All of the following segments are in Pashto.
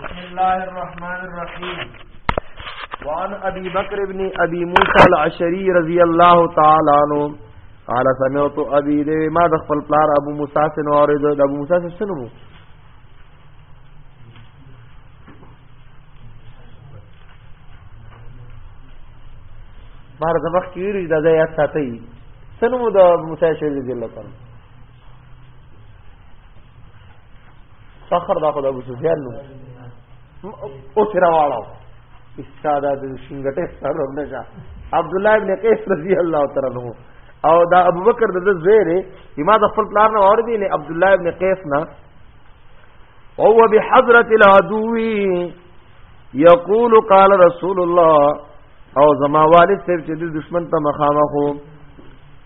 بسم الله الرحمن الرحيم وعن ابي بكر بن ابي موسى العشري رضي الله تعالى عنه قال سمعت ابي دي ما د خپل پلار ابو موسی سن اورید د ابو موسی سن نو بار د وخت کیږي د ځای ساتي سن مو د موسی شری رضی الله تعالی فخر دا خو د ابو سفیان نو او تیر واړو استاد د شنګټه سره نشه عبد الله ابن قیس رضی الله تعالی عنہ او دا ابو بکر د زویره یما د خپل پلار نه اور دی نه عبد الله ابن قیس نه او هو بحضرت العدو یقول قال رسول الله او زما والد صاحب چې د دشمن ته مخامخو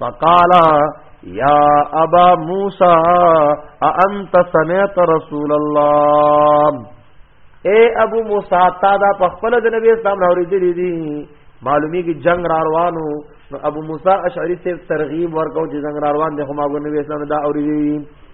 فقال یا ابا موسی انت سمعت رسول الله اے ابو موسی تا دا په خپل د نبی اسلام راوړي دي دي معلومی کی جنگ را روانو نو ابو موسی اشعری سے ترغیب ورکو چې جنگ را روان دي خو ما ګو نبی اسلام دا اوري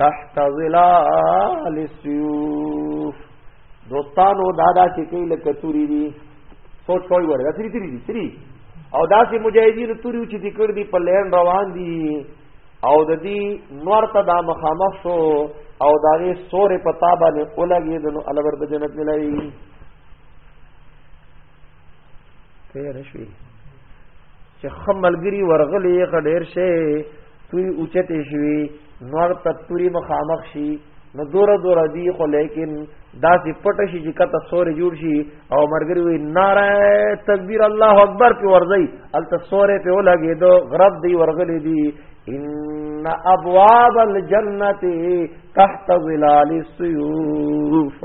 تحت ظلال السيوف دوستانو دادا چې کې لکه توري دي سوچ کوي ورته تری تری دي تری او داسې مجاهدین توري چې ذکر دي په لین روان دي او د دې نور ته دا مخامخ شو او دا یې سورې پتا باندې اولګې د الور د جنت ملایي تیر شوی چې خملګری ورغلی غډیر شي توی اوچته شوی نور تطوری مخامخ شي نو دور دور دی خو لیکن دا سی پټ شي چې کته سورې جوړ شي او مرګري وي ناره تکبیر الله اکبر په ورځي ال تسورې په ولګي دو غرب دی ورغلي دي ان ابواب الجنه تحت ظلال السيوف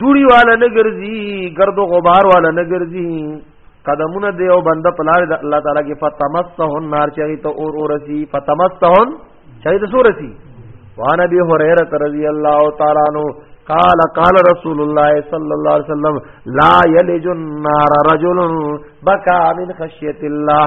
دوړي والا نه ګرځي ګرد او غبار والا نه ګرځي قدمونه دی او بنده پلار د الله تعالی کې فتمسه النار چي ته اور اورسي فتمسه چي ته سورسي وان ابي هريره رضی الله تعالی عنہ قال قال رسول الله صلى الله عليه وسلم لا يلج النار رجل بكى من خشيه الله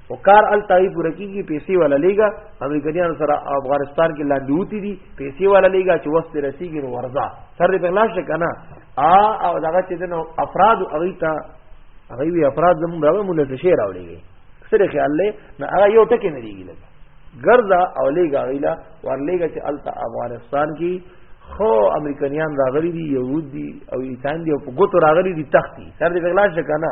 او کار التای پوره کیږي پیسې ولا لیګا امریکایانو سره افغانستان کې لاندې وتی دي پیسې ولا لیګا چې وخت رسیږي نو ورځه سر دې په لاشه کنه ا او دغه چې دنو افراد او اغیتا هغه وی افراد زموږ دغه مونږ ته شعر اوریږي سره خیال له نه هغه یو ټکی نه دیږي لګ ګرځا او لیګا غیلا ور لیګا چې التا افغانستان کې خو امریکایان راغلي دي يهود دي او ایتان دي او په ګوتو راغلي دي تختی سر دې په لاشه کنه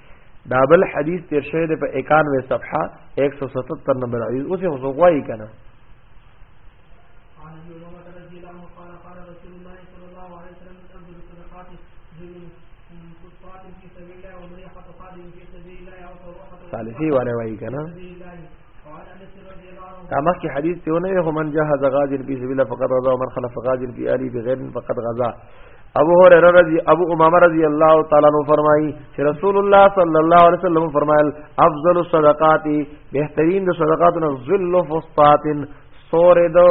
دا بل حدیث تیر شوی دی په 91 صفحه 177 نمبر حدیث اوس یې غوښوي کنه ثالثي ولا وایي کنه دا مخکې حدیث ته ونه هو من جهز غازی فی سبیل فقد غزا ومن خلف غازی فی الی بغیر فقد غزا ابو هريره رضی ابو امامه رضی الله تعالی عنہ فرمایي چې رسول الله صلی الله علیه وسلم فرمایل افضل الصدقات بهترین د صدقات نه ذل فسطات سور دو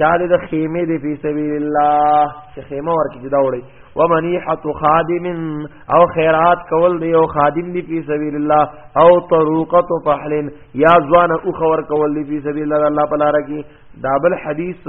چاله د خیمه دی په سبیل الله چې خیمه ورکې جدا وړي ومنیحت خادم او خیرات کول دی او خادم دی په سبیل الله او طروقه فحل یا ځوان او خور کول دی په سبیل الله الله پلاره کې دابل حدیث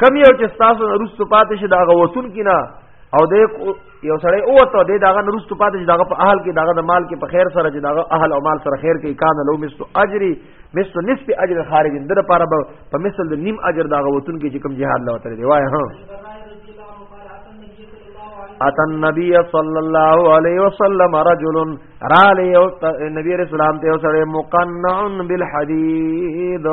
کم یو چې تاسو نرستو پاتې شي دا غوتون کینا او د یو سړی او ته د داغه نرستو پاتې شي داغه په اهل کې داغه د مال کې په خیر سره چې داغه اهل او مال سره خیر کې کان لو مستو اجري مستو نصف اجر خارج اندر لپاره په مثل د نیم اجر داغه وتون کې چې کم جهاد لا وتر دی وای ها اتن نبی صلی الله علیه وسلم رجل را لې او نبی رسول الله ته سره مقنع بالحديد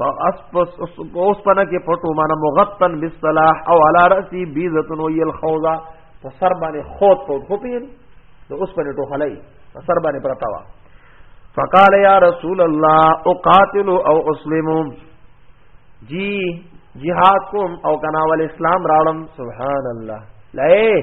فاسپس اوس پنه کې پټو معنی مغتن بالصلاح او على راسي بيزه وي الخوضه په سر باندې خوت په خو پیری نو اوس په ټو خلای په سر باندې پرتا وا فقال یا رسول الله اقاتل او اسلم جی جهاد کوم او کنا ول اسلام راړم سبحان الله لئ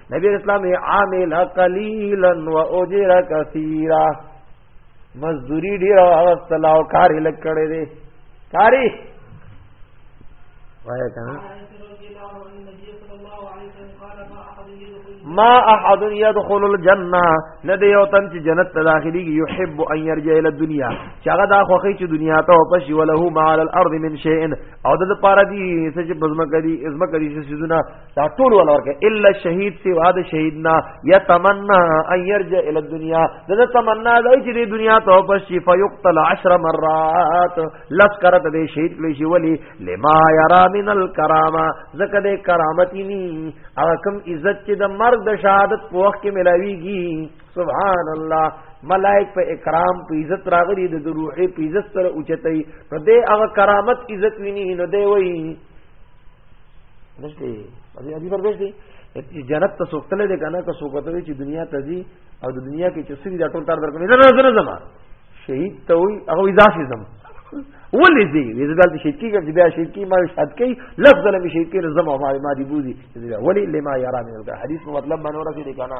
نبی اسلام عامل قلیلا و اجر کثیرا مزدوری ډیر واغستل او کاری لګ کړی دی کاری وای کنه ما احد يدخل الجنه ندی یو تن چې جنت ته داخلي يحب ان يرجع الى الدنيا چې هغه دا خوخي چې دنیا ته واپس وله ما على الارض من شيء او د لپاره دي چې بزمه کوي ازمه کوي چې سيزونه دا ټول ولا ورکه الا شهید سوا د شهیدنا یتمنا ان يرجع الى الدنيا دا تمنا دا چې د دنیا ته واپس شي فیقتل 10 مرات لس کرت د شهید کلی شي ولی لما یرا من الکرامه زکه د کرامتی ني هغه کوم عزت چې د مرګ د شهادت په وخت کې ملاويږي سبحان الله ملائک په اکرام په عزت راغلي د روحي په عزت سره اوچتای نو د هغه کرامت عزت ویني نو دی وایي نشته اسی اسی پر بشته چې جنت ته څوک تللی دی کنه که څوک ته وي چې دنیا ته ځي او د دنیا کې چې سړي دا ټول کار درکوي نه نه نه زما شهید ته وي هغه اضافي زم ولې دی وې زبال ته شهید کیږي چې بیا شهید کی ما شهادت کوي لفظ له می شهید کړي زما ما ما دی بوزي ولې لما یرا من القرآن حدیث په مطلب باندې ورته دی کنه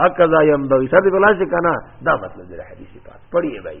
هکذا ينبغي سبب الله سے کنه دا مطلب دی حدیث پاک پڑھیے بھائی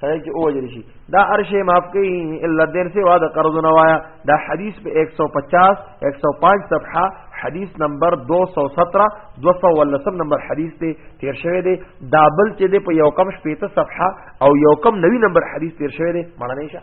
سره چې اوجل شي دا ارشه معاف کوي الا دین سوا د قرض نه وایا دا حدیث په 150 105 صفحه حدیث نمبر 217 213 نمبر حدیث دی تیر شوی دی دابل چې دی په یو کم شپېته صفحه او یو کم نوی نمبر حدیث تیر شوی دی مړنه شه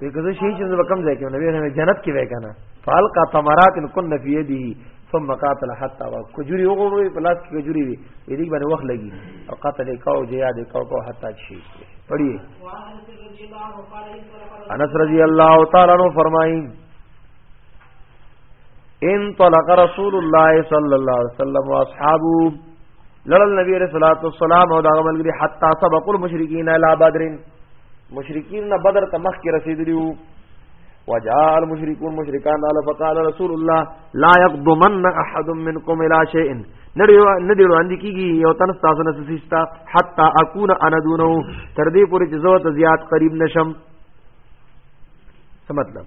وی که زه شي چې زه کم ځای کې نبی نه جنت کې وای کنه فالقا تمرات کن فی یده ثم قاتل حتا وا کجوري وګورو په لاس کې کجوري وی دې باندې وخت لګي او قاتل کاو جیا دې کاو کو حتا شي پڑھیے انس رضی اللہ تعالی عنہ فرمائیں ان طلق رسول الله صلی الله علیه وسلم واصحابو لړل نبی رسول الله والسلام او دا ملګری حتا سبق المشرکین الی بدر مشرکین نه بدر ته مخ کې رسیدلیو وجاء المشركون مشرکان قال فقال رسول الله لا يقدمن احد منكم الى شيء ندی وړاندې کیږي یو تن تاسو نه سستا حتا اكون انا دونه تر دې پورې چې زو ته زیات قریب نشم څه مطلب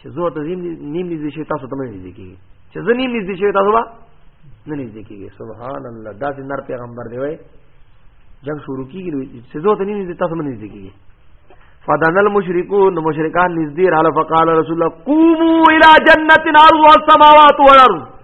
چې زه ته نیم نږدې شي تاسو ته نږدې کیږي چې زه نیم نږدې شي تاسو به نه نږدې کیږي سبحان الله دا چې نر پیغمبر دی وای جنگ شروع کیږي چې زه ته نیم نږدې تاسو باندې نږدې کیږي فدن المشركون مشرکان نږدې رااله فقال رسول الله قوموا الى جنة الارض والسماوات والارض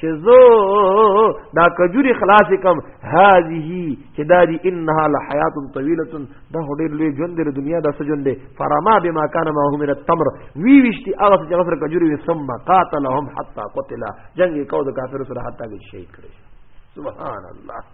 چې زه دا کجوري خلاص کم هذه چې دا دي انها لحیات طويله دا هډیر لوی ژوند دی دنیا دا سجن دی فرما بما كان ما هو من التمر وی وشتي هغه چې غفر کجوري وي ثم قاتلهم حتى قتل جنگ کو د کافر سره حتی کې شهید کړي سبحان الله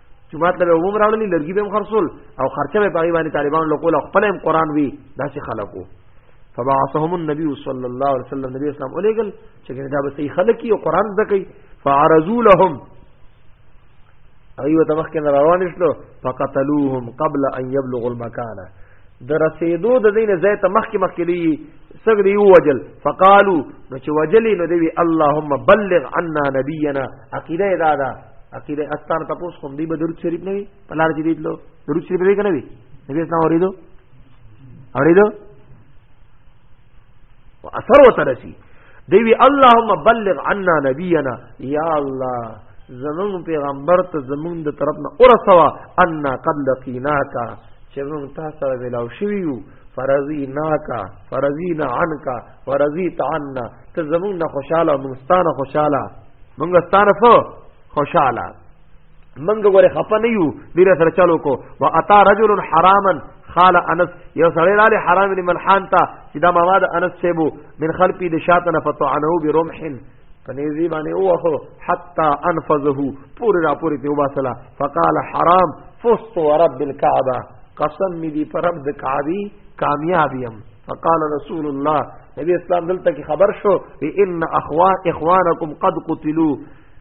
جمعات له عموم راوړل لرګي به خرصول او خرچه به پاغي باندې طالبان له کوله خپل هم قران وی داسې خلکو فبعثهم النبي صلى الله عليه وسلم نبی اسلام الیګل چې دا به صحیح خلک یو قران زکې فعرضوا لهم ایو تمخ کې روان شلو فقتلوهم قبل ان يبلغوا المكان د رسیدو د دین ځای ته مخکې مخکې دی څنګه دی وجل فقالو نو چې وجلی نو دی اللهم بلغ عنا نبینا عقیده دا دا عقیده استان تاسو کوم دی به درود شریف نه وی پلار چې دیتلو درود شریف دی کنه وی نبی اسلام اوریدو اوریدو او اثر وته رسی دی وی اللهم بلغ عنا نبینا یا الله زمون پیغمبر ته زمون د طرف نه اور سوا ان قد لقیناک چې موږ تاسو سره ویلاو شوی یو فرزینا کا فرزینا عنکا فرزیت عنا ته زمون نه خوشاله مستانه خوشاله موږ ستاره خوشاله منګ غره خپه نه یو دیر سره چلو کو و اتا رجل حراما خال انس یو سړی لاله حرام بن ملحان تا چې دا مواد انس شیبو من خلپی د شاتن فطعنه برمح پنیزی باندې اوخو حتا انفذه پوری را پوری ته وباسلا فقال حرام فست ورب الكعبه قسم می دی پر رب د کعبی کامیابیم فقال رسول الله نبی اسلام دلته کی خبر شو ان اخوا اخوانکم قد قتلوا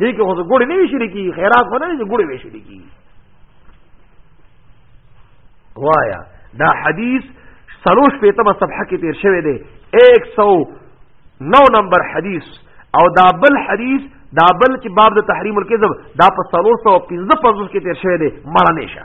دې کې خو ګوړې نه ویشل کی خیرات ونه نه ګوړې ویشل کی وایا دا حدیث سروش په تمه صفحه کې تیر شوی دی 109 نمبر حدیث او دا بل حدیث دا بل چې باب د تحریم الکذب دا په 315 پزوس کې تیر شوی دی مړه نشه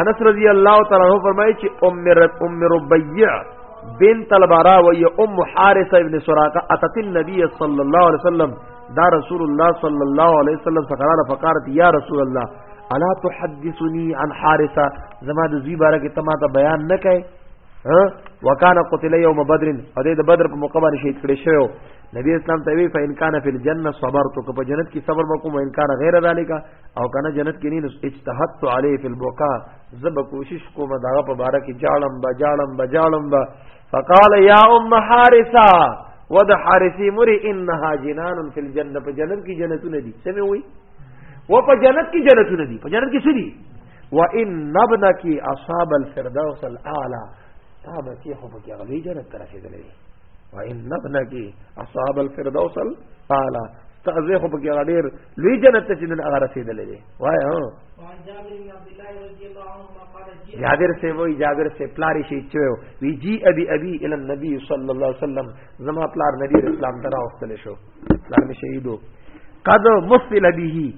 انس رضی الله تعالی عنہ فرمایي چې ام رب ام ربيع بنت البراء وهي ام حارثه ابن سراقه اتت النبي صلى الله عليه وسلم دا رسول الله صلى الله عليه وسلم فقال فقالت يا رسول الله الا تحدثني عن حارثه زما د زی بارے کې تما ته بیان نه کای ها وکانه قتل یوم بدر او د بدر په موقع باندې شهید کړي شوی نبی اسلام ته وی فإن كان في الجنه صبرت که په جنت کې صبر وکوم ان کان غیر ذالک او کنه جنت کې نه اجتهدت عليه في البقاء زب کوشش کوم داغه په بار کې جاړم با جاړم با جاړم با فقال يا ام حارثه ود حارثي مري انها جنان في الجنه په جنت کې جنتونه دي سمې وي و په جنت کې جنتونه دي په جنت کې څه دي وان ابنك اصاب الفردوس الاعلى تا بچي خو په کې غلي جنت ترسيدلې وان ابنك اصحاب الفردوس الاعلى تعزیه خو پکې غډیر لوی جنت ته چې نن هغه رسیدلې دی وای ها جابر سے وای جابر سے پلاری شي چوي وی جی ابي ابي ال النبي صلی الله علیه وسلم زما پلار نبی اسلام ترا واستل شو پلار می شهیدو قد مصل به وی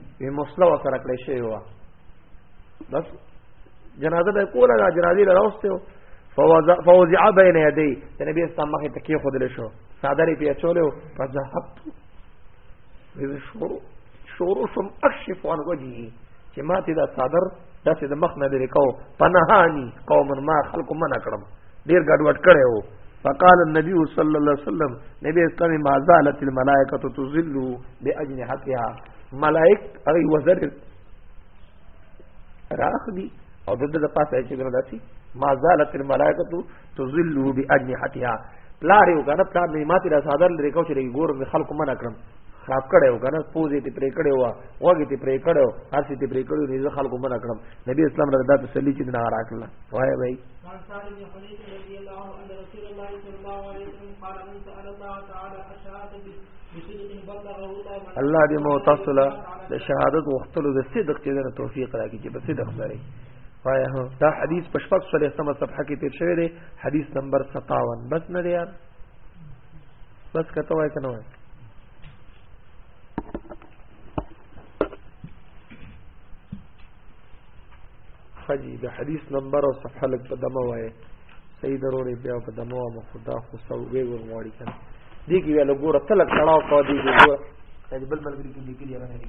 مصلو سره کړی شی و بس جنازه به کوله دا جنازه له راوستو فوزع بین یدی د نبی اسلام مخې ته کې خودل شو صادری په چولو فذهبت ویل شروع شروع شم اکشف عن وجهي چې ما ته دا صادر داسې د مخ نه لري کو پنهانی قوم ما خلق منع کړم ډیر ګډوډ کړي وو فقال النبي صلى الله عليه وسلم نبی اسلام ما زالت الملائکه تظل باجنحتها ملائک هغه وزر راخدي او د د پاسه چې ګره داسي ما زالت الملائکه تذل باجنحتها پلار یو کنه پلار نه ماته را صادر لري کو چې ګور د خلکو منع کړم خراب کړي او کنه پوزې ته پرې کړي وا وګي ته پرې کړي او هر څه ته پرې کړي نه ځخه خلکو منع کړم نبی اسلام رضی الله تعالی صلی الله علیه وسلم وای وای الله دې مو تاسو له د شهادت وختلو د صدق کې د توفیق راکړي چې په صدق سره وایا هو دا حدیث په شپږ سره سم صفحه کې تیر شوی دی حدیث نمبر 57 بس نه دی یار بس کته وای کنه وای خجی د حدیث نمبر او صفحه لګ په دمه وای صحیح ضروري بیا په دمو او خدا خو سو وی ور موري کنه دي کې ویل ګوره تل کړهو کو دي ګوره د بل ملګری کې لیکلي راغلي